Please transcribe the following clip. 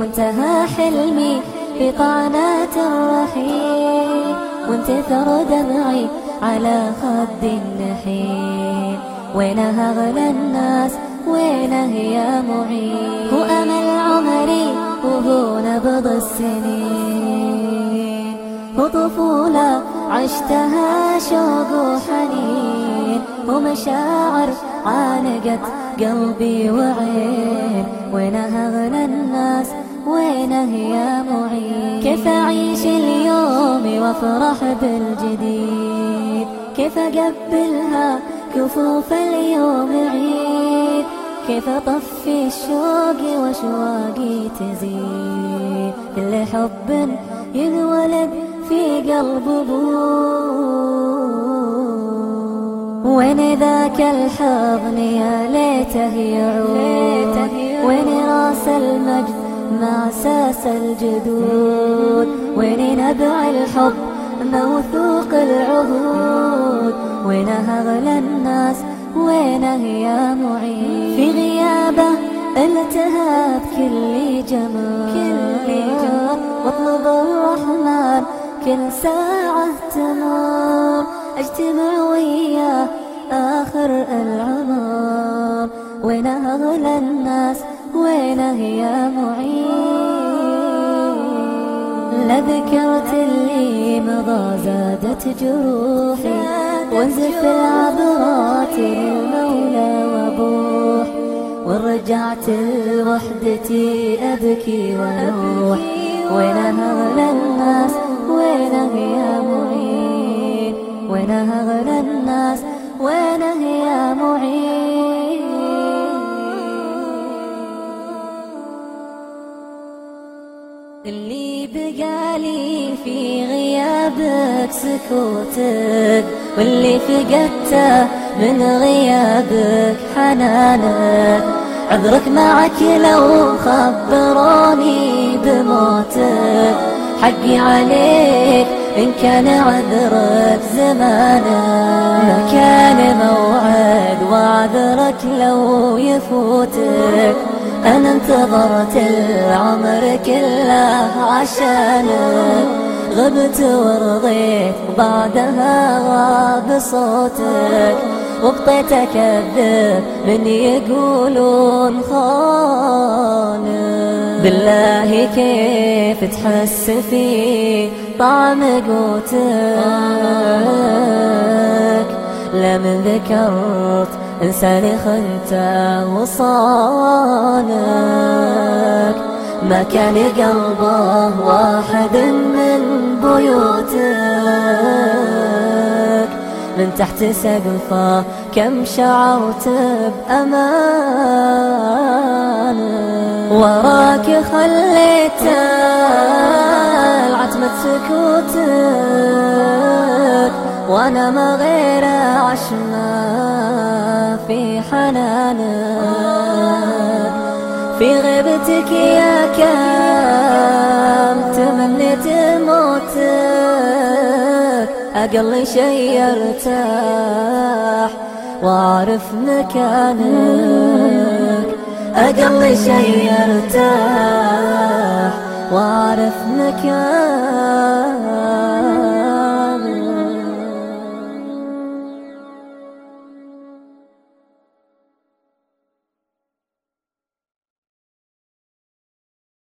وانتهى حلمي في قعنات الرحيل وانتثر دمعي على خد النحيل. وينها أغلى الناس؟ وينه يا معين هو أمل عمري وهو نبض السنين. هو طفولة عشتها شوق وحنين. ومشاعر عانقت قلبي وعين. وينها أغلى الناس؟ وينه يا معين كيف أعيش اليوم وأفرح بالجديد؟ كيف أقبلها كفوف اليوم عيد؟ كيف أطفي الشوق وشواقي تزيد؟ كل حب ينولد في قلب أبوه وين ذاك الحضن يا ليته يعود. وين راس المجد مع ساس الجدود. وين نبع الحب موثوق العهود؟ وينها أغلى الناس وينه يا معين في غيابة التهاب كل جمال. كل جمال. واطلب الرحمن كل ساعة تمام اجتمع وياه آخر العمر لذكرت اللي مضى زادت جروحي. وانزف العبرات للمولى وابوح. ورجعت لوحدتي أبكي وأروح وينها أغلى الناس؟ وينه يا معين؟ وينها أغلى الناس؟ وينه اللي بقالي في غيابك سكوتك واللي فقدته من غيابك حنانك. عذرك معك لو خبروني بموتك. حقي عليك إن كان عذرك زمانك. ما كان موعد وعذرك لو يفوتك. أنا انتظرت العمر كله عشانك غبت ورضيت بعدها غاب صوتك وبقيت أكذب من يقولون خانك بالله كيف تحس في طعم قوتك؟ لمن ذكرت انساني خنت وصانك ما كان قلبه واحد من بيوتك. من تحت سقفه كم شعرت بأمان. وراك خليت العتمة سكوتك. وأنا ما غير عشمة. في حنانك في غيبتك يا كم تمنيت موتك. أقل شي ارتاح وأعرف مكانك. أقل شي ارتاح وأعرف مكانك.